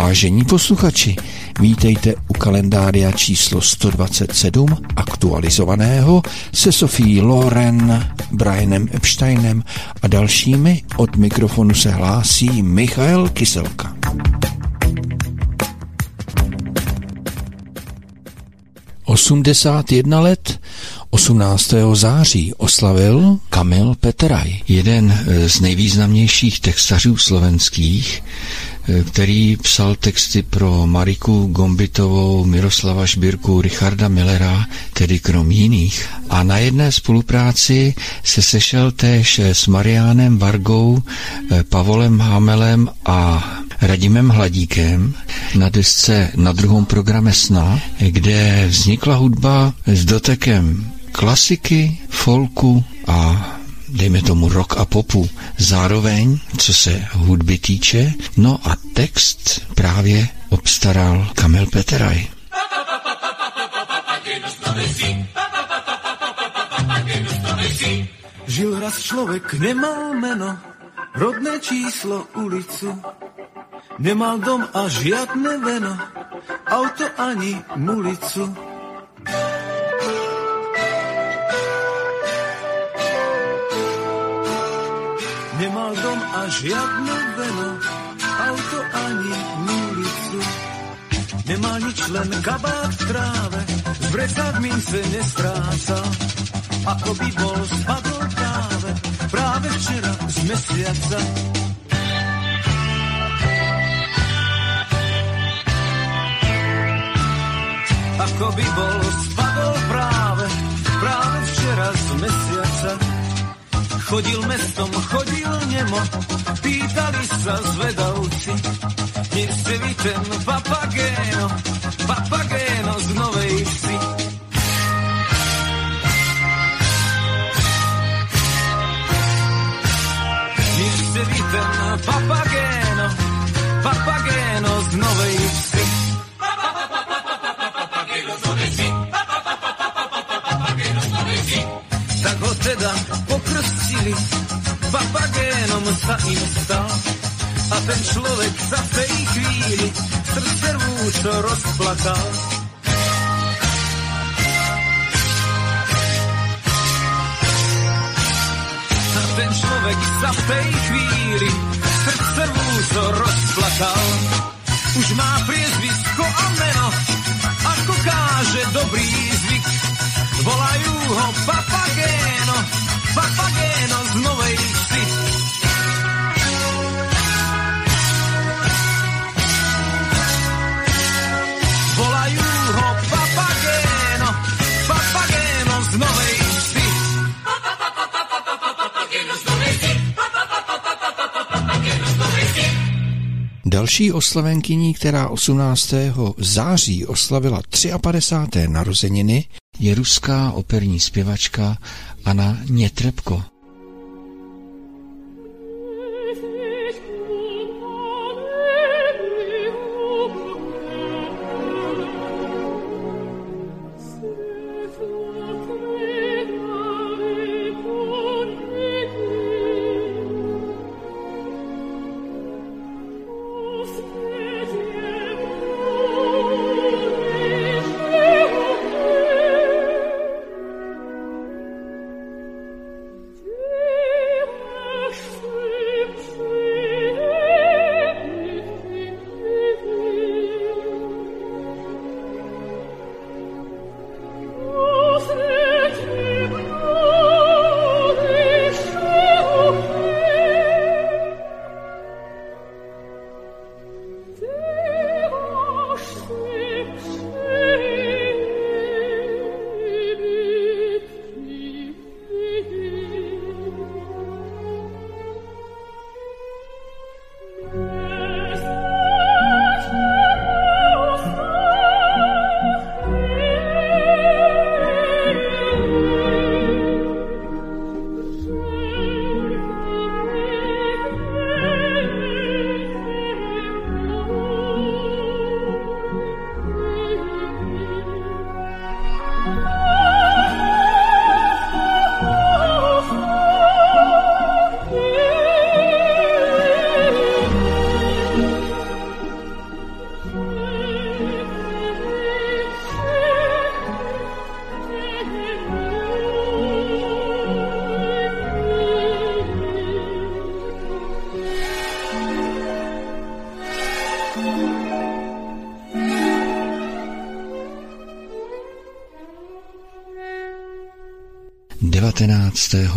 Vážení posluchači, vítejte u kalendária číslo 127 aktualizovaného se Sofií Loren, Brianem Epsteinem a dalšími. Od mikrofonu se hlásí Michael Kyselka. Osmdesát jedna let 18. září oslavil Kamil Peteraj, jeden z nejvýznamnějších textařů slovenských, který psal texty pro Mariku Gombitovou, Miroslava Šbírku, Richarda Millera, tedy krom jiných. A na jedné spolupráci se sešel též s Mariánem Vargou, Pavolem Hamelem a Radimem Hladíkem na desce na druhém programe Sna, kde vznikla hudba s dotekem klasiky, folku a dejme tomu rock a popu, zároveň, co se hudby týče, no a text právě obstaral Kamil Peteraj. Žil raz člověk, nemal meno, rodné číslo, ulicu, nemal dom a žiadne veno, auto ani mulicu. A žiadne veno, auto ani ulicu. Nemal nič, len kabát v tráve, z brecák mince nestrácal. Ako by bol spadol práve, práve včera z mesiaca. Ako by bol spadol práve, práve včera z mesiaca. Chodil mestom, chodil nemo, pýtali sa zvedavci, kde ste vy ten papagéno, papagéno z Novej Vsi. A ten človek sa v tej chvíli srdce rvúco rozplakal. Už má priezvisko a meno, ako káže dobrý zvyk. Volajú ho Papagéno, Papagéno z Novej Vsi. Další oslavenkyní, která 18. září oslavila 53. narozeniny, je ruská operní zpěvačka Anna Nětrebko.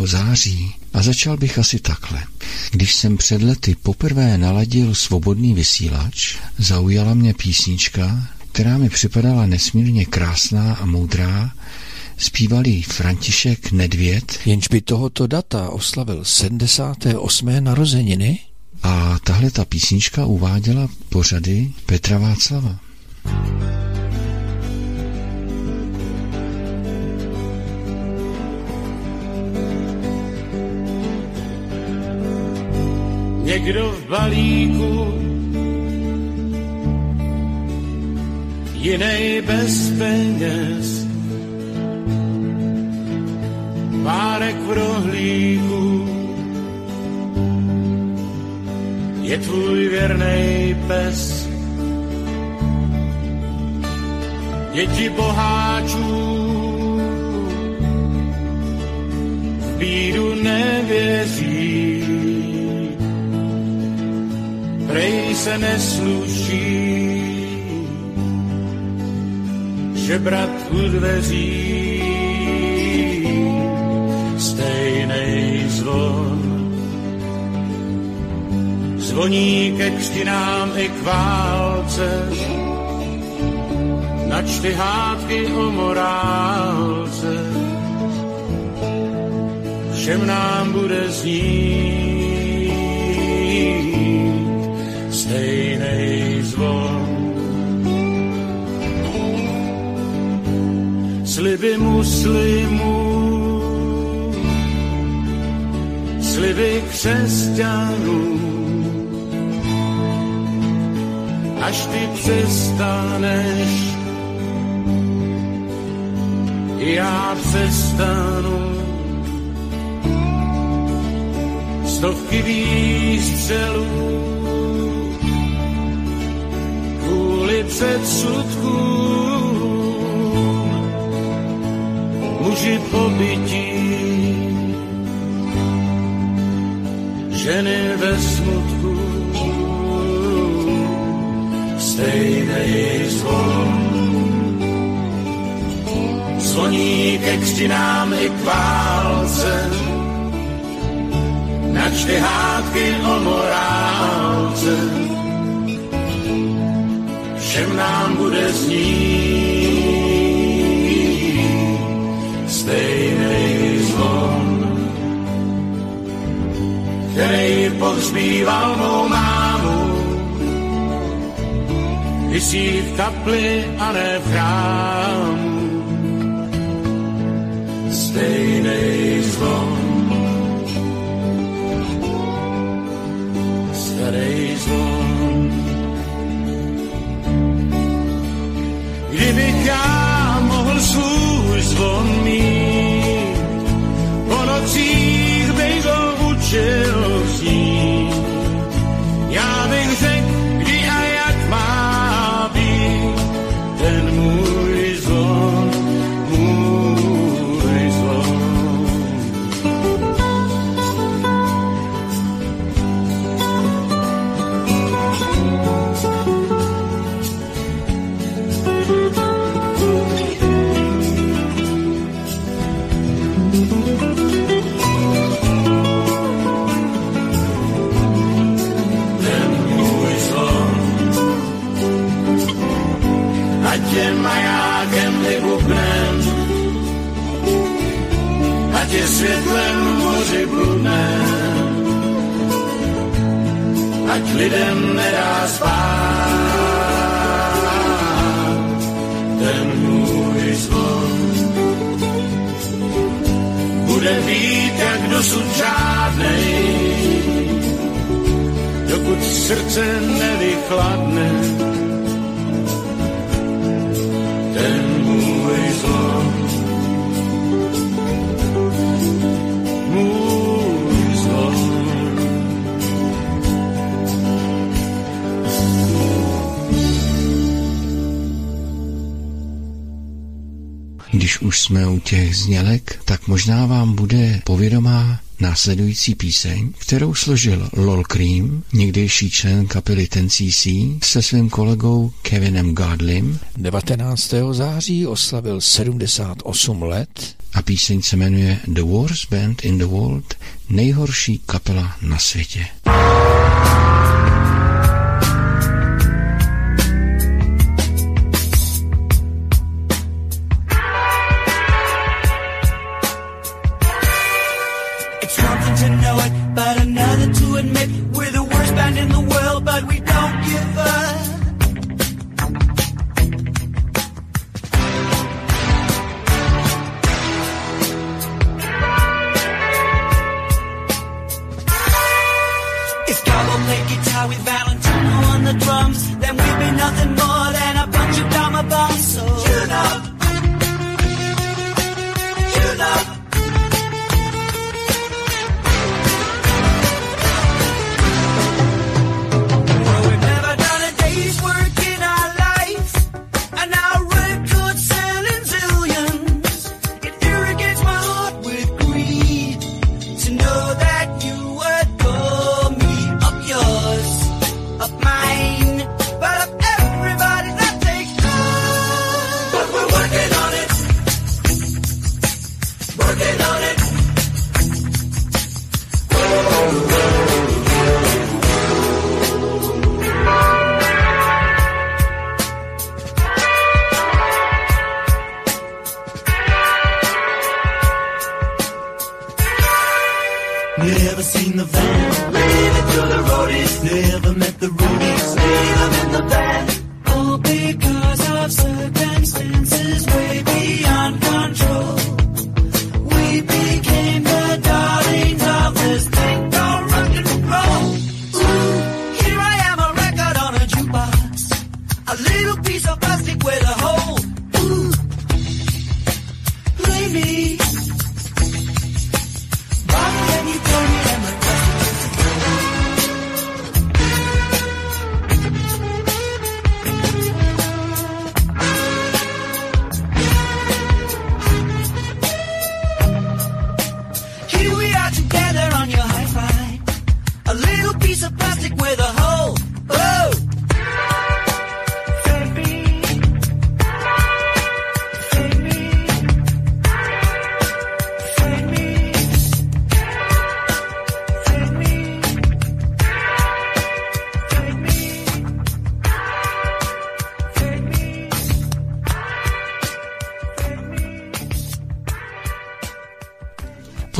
Září. A začal bych asi takhle. Když jsem před lety poprvé naladil svobodný vysílač, zaujala mě písnička, která mi připadala nesmírně krásná a moudrá, zpívali František Nedvěd. Jenž by tohoto data oslavil 78. narozeniny? A tahle ta písnička uváděla pořady Petra Václava. Někdo v balíku, jiný bez peněz, párek v rohlíku, je tvůj věrný pes. Děti boháčů v bídu nevěří, prej se nesluší, že brat u dveří stejnej zvon zvoní ke křtinám i k válce, načty hádky o morálce. Všem nám bude znít stejnej zvon. Sliby muslimů, sliby křesťanů, až ty přestaneš, já přestanu. Stovky výstřelů předsudkům, muži pobytí, ženy ve smutku stejnej zvon. Zvoní ke křtinám i k válce, načty hádky o morálce. Všem nám bude znít stejnej zvon, který pohřbíval mou mámu, vysí v kapli a ne v chrámu. Stejnej zvon, starej zvon. Kdybych já mohl svůj zvon Ať je majákem i bubnem, ať je světlem moři bludném, ať lidem nedá spát. Ten můj zvon bude být jak dosud žádnej, dokud srdce nevychladne. Když už jsme u těch znělek, tak možná vám bude povědomá následující píseň, kterou složil Lol Cream, někdejší člen kapely Ten CC, se svým kolegou Kevinem Godlim. 19. září oslavil 78 let a píseň se jmenuje The Worst Band in the World, nejhorší kapela na světě. Double play guitar with Valentino on the drums. Then we'll be nothing more than a bunch of dumb bums. So you know.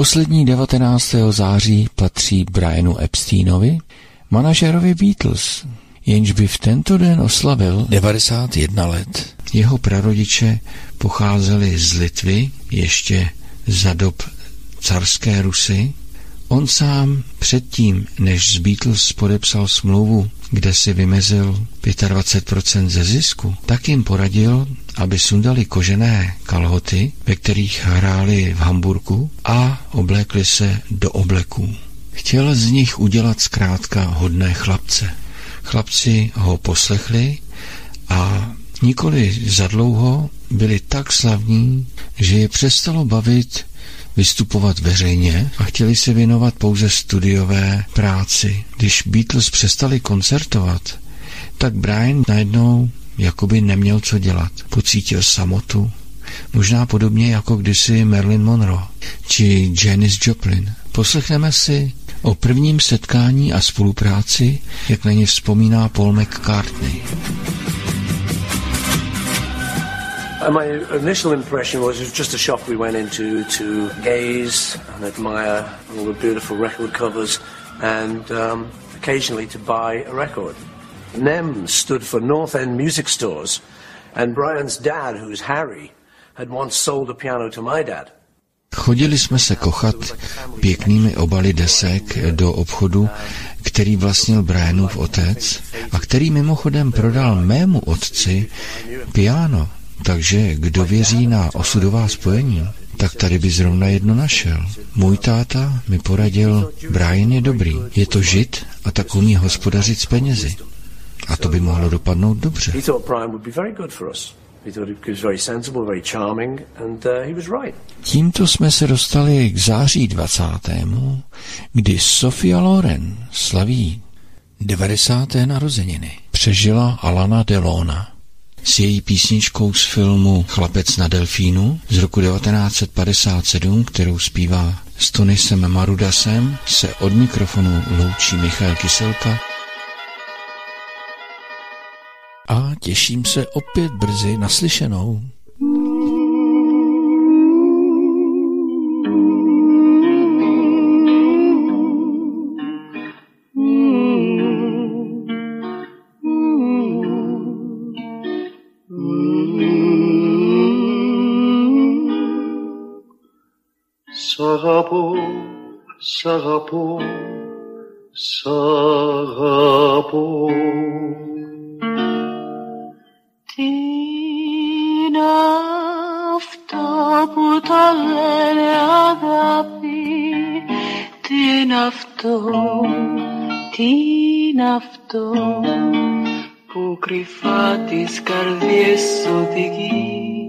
Poslední 19. září patří Brianu Epsteinovi, manažerovi Beatles, jenž by v tento den oslavil 91 let. Jeho prarodiče pocházeli z Litvy ještě za dob carské Rusy. On sám předtím, než z Beatles podepsal smlouvu, kde si vymezil 25% ze zisku, tak jim poradil, aby sundali kožené kalhoty, ve kterých hráli v Hamburgu a oblékli se do obleků. Chtěl z nich udělat zkrátka hodné chlapce. Chlapci ho poslechli a nikoli zadlouho byli tak slavní, že je přestalo bavit vystupovat veřejně a chtěli se věnovat pouze studiové práci. Když Beatles přestali koncertovat, tak Brian najednou jakoby neměl co dělat. Pocítil samotu, možná podobně jako kdysi Marilyn Monroe či Janis Joplin. Poslechneme si o prvním setkání a spolupráci, jak na ně vzpomíná Paul McCartney. Uh, my initial impression was it was just a shop we went into to gaze and admire all the beautiful record covers and um, occasionally to buy a record. NEM stood for North End Music Stores, and Brian's dad, who's Harry, had once sold a piano to my dad. Chodili jsme se kochat pěknými obaly desek do obchodu, který vlastnil Brianův otec a který mimochodem prodal mému otci piano. Takže kdo věří na osudová spojení, tak tady by zrovna jedno našel. Můj táta mi poradil, Brian je dobrý, je to žid a tak umí hospodařit s penězi. A to by mohlo dopadnout dobře. Tímto jsme se dostali k září 20. kdy Sofia Loren slaví 90. narozeniny. Přežila Alana Delona. s její písničkou z filmu Chlapec na delfínu z roku 1957, kterou zpívá s Tonisem Marudasem, se od mikrofonu loučí Michal Kyselka a těším se opět brzy naslyšenou. Sag apó, sag. Αυτό που κρυφά τις καρδιές οδηγεί.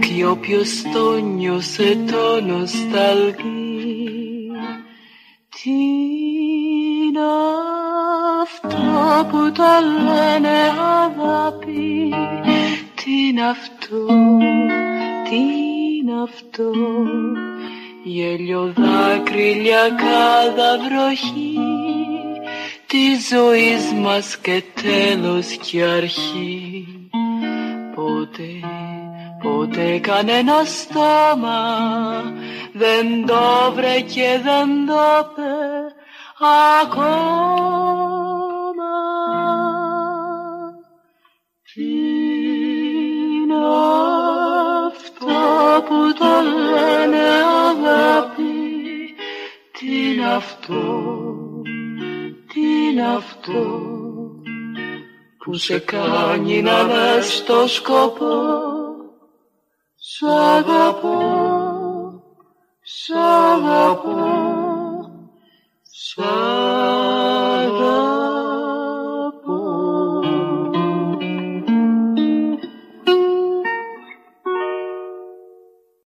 Κι όποιος το νιώσε το νοσταλγεί. Τι είναι αυτό που το λένε αγάπη; Τι είναι αυτό, τι είναι αυτό; Γέλιο δάκρυλια cada βροχή Τη ζωής μας και τέλος και αρχή Ποτέ, ποτέ κανένα στόμα δεν το βρε και δεν το πε ακόμα. Τι είναι αυτό που το λένε αγάπη, τι είναι αυτό, τι είναι αυτό που σε κάνει να λες το σκοπό. Σ' αγαπώ, σ' αγαπώ, σ' αγαπώ